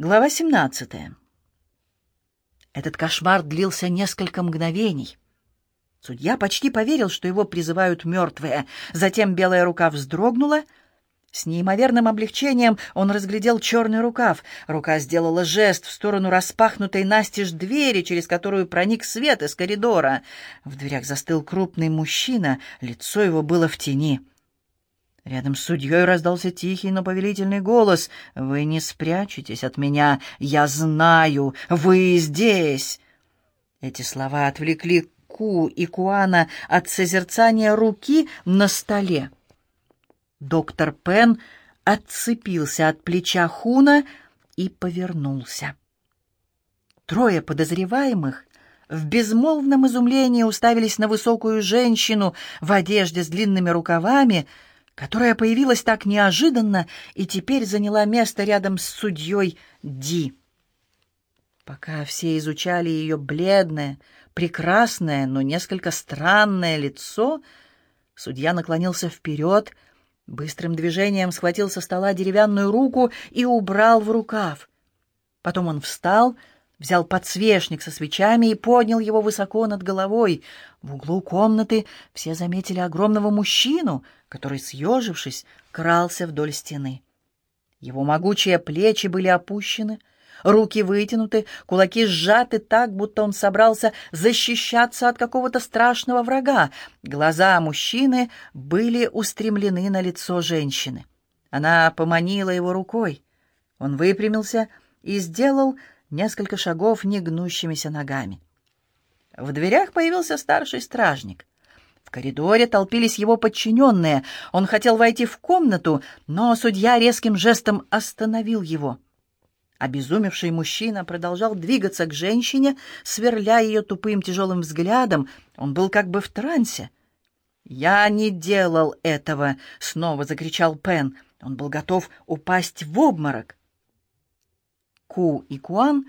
Глава 17. Этот кошмар длился несколько мгновений. Судья почти поверил, что его призывают мертвые. Затем белая рука вздрогнула. С неимоверным облегчением он разглядел черный рукав. Рука сделала жест в сторону распахнутой настежь двери, через которую проник свет из коридора. В дверях застыл крупный мужчина, лицо его было в тени. Рядом с судьей раздался тихий, но повелительный голос. «Вы не спрячетесь от меня. Я знаю, вы здесь!» Эти слова отвлекли Ку и Куана от созерцания руки на столе. Доктор Пен отцепился от плеча Хуна и повернулся. Трое подозреваемых в безмолвном изумлении уставились на высокую женщину в одежде с длинными рукавами — которая появилась так неожиданно и теперь заняла место рядом с судьей Ди. Пока все изучали ее бледное, прекрасное, но несколько странное лицо, судья наклонился вперед, быстрым движением схватил со стола деревянную руку и убрал в рукав. Потом он встал, взял подсвечник со свечами и поднял его высоко над головой. В углу комнаты все заметили огромного мужчину, который, съежившись, крался вдоль стены. Его могучие плечи были опущены, руки вытянуты, кулаки сжаты так, будто он собрался защищаться от какого-то страшного врага. Глаза мужчины были устремлены на лицо женщины. Она поманила его рукой. Он выпрямился и сделал несколько шагов негнущимися ногами. В дверях появился старший стражник. В коридоре толпились его подчиненные. Он хотел войти в комнату, но судья резким жестом остановил его. Обезумевший мужчина продолжал двигаться к женщине, сверля ее тупым тяжелым взглядом. Он был как бы в трансе. «Я не делал этого!» — снова закричал Пен. Он был готов упасть в обморок. Ку и Куан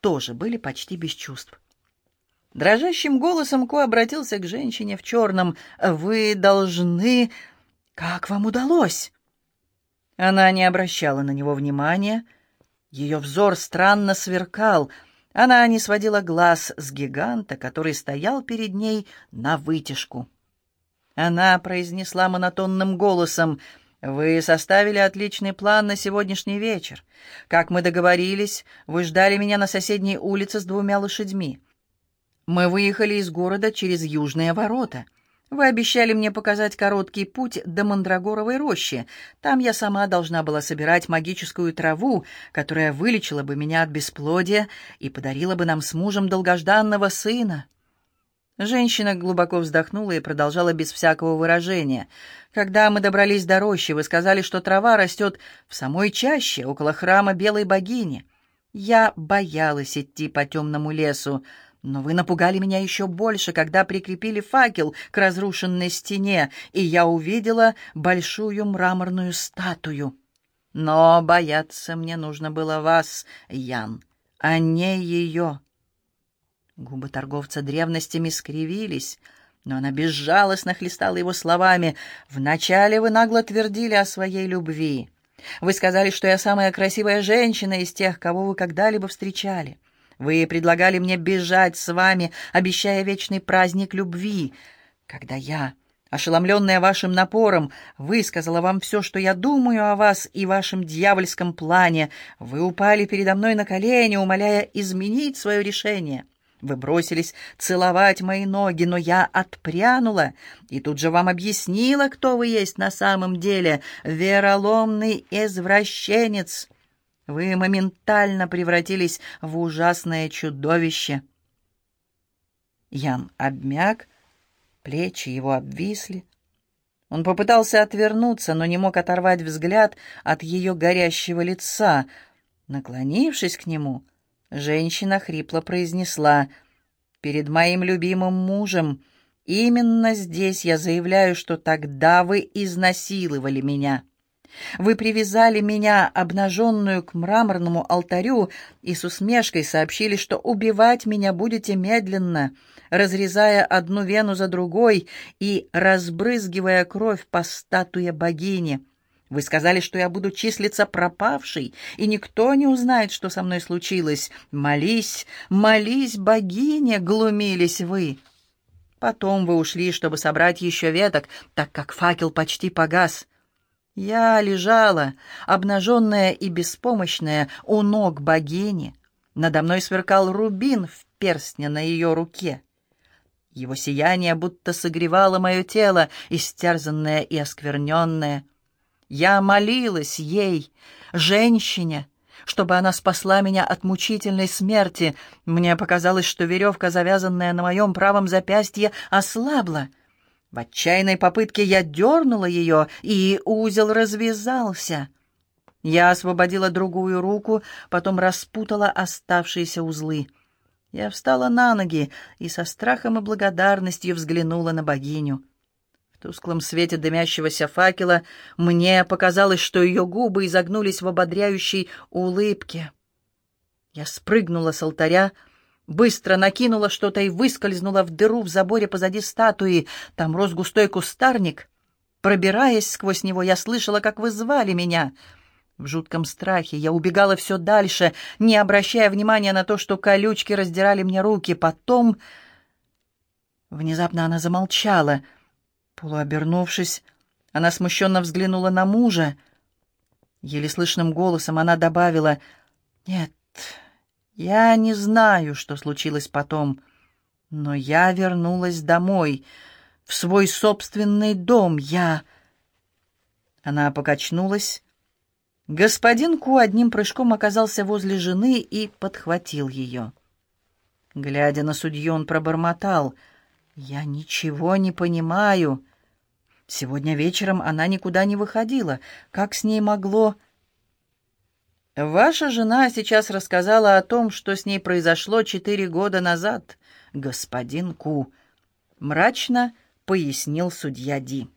тоже были почти без чувств. Дрожащим голосом Ку обратился к женщине в черном. «Вы должны... Как вам удалось?» Она не обращала на него внимания. Ее взор странно сверкал. Она не сводила глаз с гиганта, который стоял перед ней на вытяжку. Она произнесла монотонным голосом — «Вы составили отличный план на сегодняшний вечер. Как мы договорились, вы ждали меня на соседней улице с двумя лошадьми. Мы выехали из города через южные ворота. Вы обещали мне показать короткий путь до Мандрагоровой рощи. Там я сама должна была собирать магическую траву, которая вылечила бы меня от бесплодия и подарила бы нам с мужем долгожданного сына». Женщина глубоко вздохнула и продолжала без всякого выражения. «Когда мы добрались до рощи, вы сказали, что трава растет в самой чаще, около храма Белой Богини. Я боялась идти по темному лесу, но вы напугали меня еще больше, когда прикрепили факел к разрушенной стене, и я увидела большую мраморную статую. Но бояться мне нужно было вас, Ян, а не ее». Губы торговца древностями скривились, но она безжалостно хлестала его словами. «Вначале вы нагло твердили о своей любви. Вы сказали, что я самая красивая женщина из тех, кого вы когда-либо встречали. Вы предлагали мне бежать с вами, обещая вечный праздник любви. Когда я, ошеломленная вашим напором, высказала вам все, что я думаю о вас и вашем дьявольском плане, вы упали передо мной на колени, умоляя изменить свое решение». Вы бросились целовать мои ноги, но я отпрянула и тут же вам объяснила, кто вы есть на самом деле, вероломный извращенец. Вы моментально превратились в ужасное чудовище. Ян обмяк, плечи его обвисли. Он попытался отвернуться, но не мог оторвать взгляд от ее горящего лица. Наклонившись к нему, — Женщина хрипло произнесла, «Перед моим любимым мужем именно здесь я заявляю, что тогда вы изнасиловали меня. Вы привязали меня, обнаженную, к мраморному алтарю и с усмешкой сообщили, что убивать меня будете медленно, разрезая одну вену за другой и разбрызгивая кровь по статуе богини. Вы сказали, что я буду числиться пропавшей, и никто не узнает, что со мной случилось. Молись, молись, богиня, глумились вы. Потом вы ушли, чтобы собрать еще веток, так как факел почти погас. Я лежала, обнаженная и беспомощная, у ног богини. Надо мной сверкал рубин в перстне на ее руке. Его сияние будто согревало мое тело, истерзанное и оскверненное. Я молилась ей, женщине, чтобы она спасла меня от мучительной смерти. Мне показалось, что веревка, завязанная на моем правом запястье, ослабла. В отчаянной попытке я дернула ее, и узел развязался. Я освободила другую руку, потом распутала оставшиеся узлы. Я встала на ноги и со страхом и благодарностью взглянула на богиню. В тусклом свете дымящегося факела мне показалось, что ее губы изогнулись в ободряющей улыбке. Я спрыгнула с алтаря, быстро накинула что-то и выскользнула в дыру в заборе позади статуи. Там рос густой кустарник. Пробираясь сквозь него, я слышала, как вы звали меня — в жутком страхе я убегала все дальше, не обращая внимания на то, что колючки раздирали мне руки. Потом... Внезапно она замолчала. Полуобернувшись, она смущенно взглянула на мужа. Еле слышным голосом она добавила, «Нет, я не знаю, что случилось потом, но я вернулась домой, в свой собственный дом. Я...» Она покачнулась Господин Ку одним прыжком оказался возле жены и подхватил ее. Глядя на судью, он пробормотал. «Я ничего не понимаю. Сегодня вечером она никуда не выходила. Как с ней могло...» «Ваша жена сейчас рассказала о том, что с ней произошло четыре года назад, господин Ку», — мрачно пояснил судья Ди.